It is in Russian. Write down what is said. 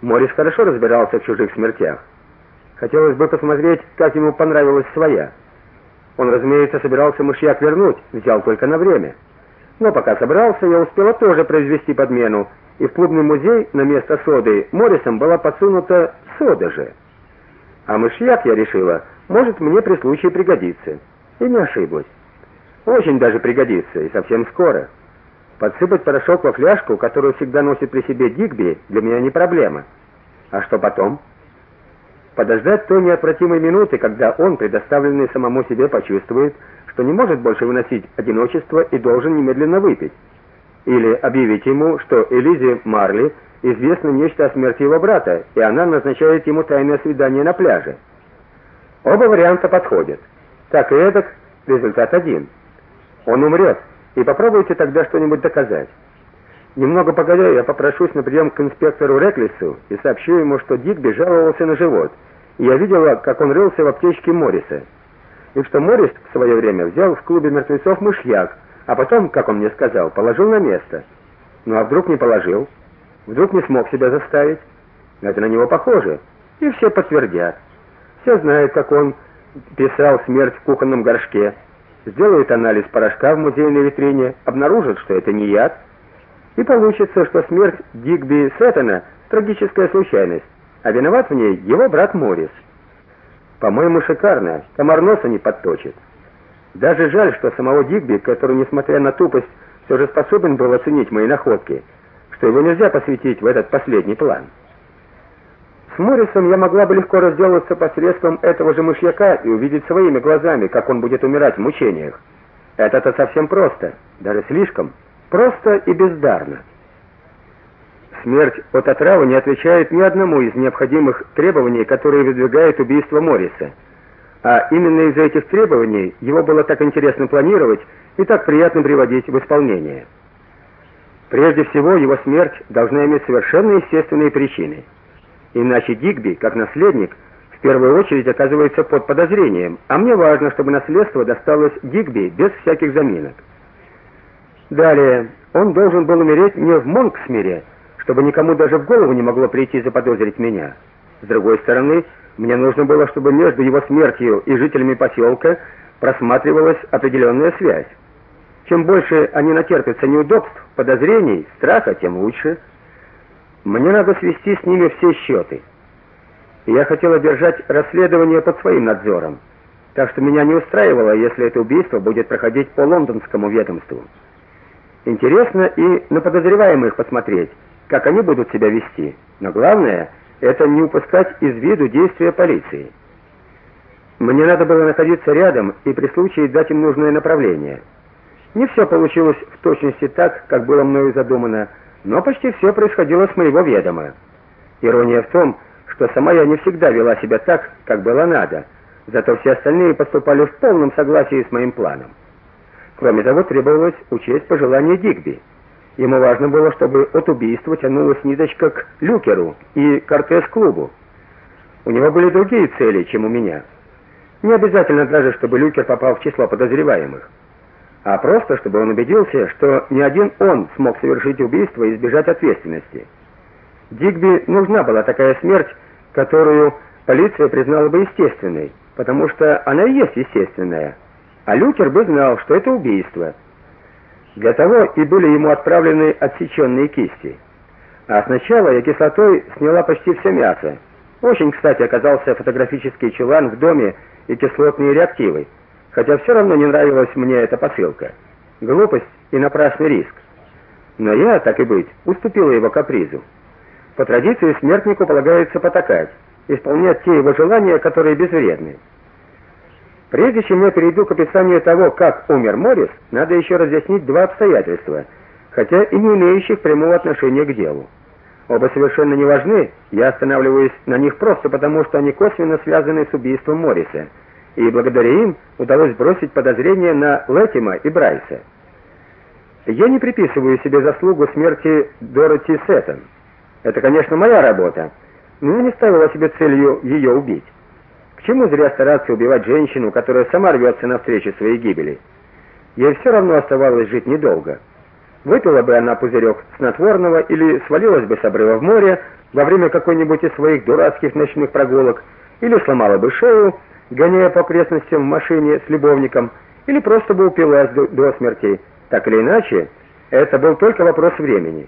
Морис хорошо разбирался в чужих смертях. Хотелось бы посмотреть, как ему понравилась своя. Он, разумеется, собирался мышьяк вернуть, взял только на время. Но пока собрался, я успела тоже произвести подмену, и в клубный музей на место соды Морисом была подсунута сода же. А мышьяк, я решила, может мне при случае пригодиться. И не ошиблась. Очень даже пригодится, и совсем скоро. Подсыпать порошок во фляжку, которую всегда носит при себе Дигби, для меня не проблема. А что потом? Подождать той неотвратимой минуты, когда он, предоставленный самому себе, почувствует, что не может больше выносить одиночество и должен немедленно выпить. Или объявить ему, что Элизе Марли известно нечто о смерти его брата, и она назначает ему тайное свидание на пляже. Оба варианта подходят. Так и этот результат один. Он умрет и попробуйте тогда что-нибудь доказать. Немного погодя, я попрошусь на прием к инспектору Реклису и сообщу ему, что Дик жаловался на живот. И я видела, как он рылся в аптечке Морриса. И что Моррис в свое время взял в клубе мертвецов мышьяк, а потом, как он мне сказал, положил на место. Ну а вдруг не положил? Вдруг не смог себя заставить? Это на него похоже. И все подтвердят. Все знают, как он писал смерть в кухонном горшке сделают анализ порошка в музейной витрине, обнаружат, что это не яд, и получится, что смерть Дигби Сеттона трагическая случайность, а виноват в ней его брат Морис. По-моему, шикарно. Комар носа не подточит. Даже жаль, что самого Дигби, который, несмотря на тупость, все же способен был оценить мои находки, что его нельзя посвятить в этот последний план. С Моррисом я могла бы легко разделаться посредством этого же мышьяка и увидеть своими глазами, как он будет умирать в мучениях. Это-то совсем просто, даже слишком просто и бездарно. Смерть от отравы не отвечает ни одному из необходимых требований, которые выдвигает убийство Морриса. А именно из-за этих требований его было так интересно планировать и так приятно приводить в исполнение. Прежде всего, его смерть должна иметь совершенно естественные причины. Иначе Дигби, как наследник, в первую очередь оказывается под подозрением, а мне важно, чтобы наследство досталось Дигби без всяких заминок. Далее, он должен был умереть не в Монксмире, чтобы никому даже в голову не могло прийти заподозрить меня. С другой стороны, мне нужно было, чтобы между его смертью и жителями поселка просматривалась определенная связь. Чем больше они натерпятся неудобств, подозрений, страха, тем лучше. Мне надо свести с ними все счеты. Я хотела держать расследование под своим надзором, так что меня не устраивало, если это убийство будет проходить по лондонскому ведомству. Интересно и на подозреваемых посмотреть, как они будут себя вести. Но главное это не упускать из виду действия полиции. Мне надо было находиться рядом и при случае дать им нужное направление. Не все получилось в точности так, как было мною задумано но почти все происходило с моего ведома. Ирония в том, что сама я не всегда вела себя так, как было надо, зато все остальные поступали в полном согласии с моим планом. Кроме того, требовалось учесть пожелания Дигби. Ему важно было, чтобы от убийства тянулась ниточка к Люкеру и Кортес-клубу. У него были другие цели, чем у меня. Не обязательно даже, чтобы Люкер попал в число подозреваемых а просто чтобы он убедился, что ни один он смог совершить убийство и избежать ответственности. Дигби нужна была такая смерть, которую полиция признала бы естественной, потому что она и есть естественная. А Люкер бы знал, что это убийство. Для того и были ему отправлены отсеченные кисти. А сначала я кислотой сняла почти все мясо. Очень, кстати, оказался фотографический чулан в доме и кислотные реактивы хотя все равно не нравилась мне эта посылка. Глупость и напрасный риск. Но я, так и быть, уступила его капризу. По традиции смертнику полагается потакать, исполнять те его желания, которые безвредны. Прежде чем я перейду к описанию того, как умер Морис, надо еще разъяснить два обстоятельства, хотя и не имеющих прямого отношения к делу. Оба совершенно не важны, я останавливаюсь на них просто потому, что они косвенно связаны с убийством Мориса и благодаря им удалось бросить подозрения на Лэтима и Брайса. Я не приписываю себе заслугу смерти Дороти Сеттон. Это, конечно, моя работа, но я не ставила себе целью ее убить. К чему зря стараться убивать женщину, которая сама рвется навстречу своей гибели? Ей все равно оставалось жить недолго. Выпила бы она пузырек снотворного или свалилась бы с обрыва в море во время какой-нибудь из своих дурацких ночных прогулок, или сломала бы шею, гоняя по окрестностям в машине с любовником, или просто бы упилась до, до смерти. Так или иначе, это был только вопрос времени.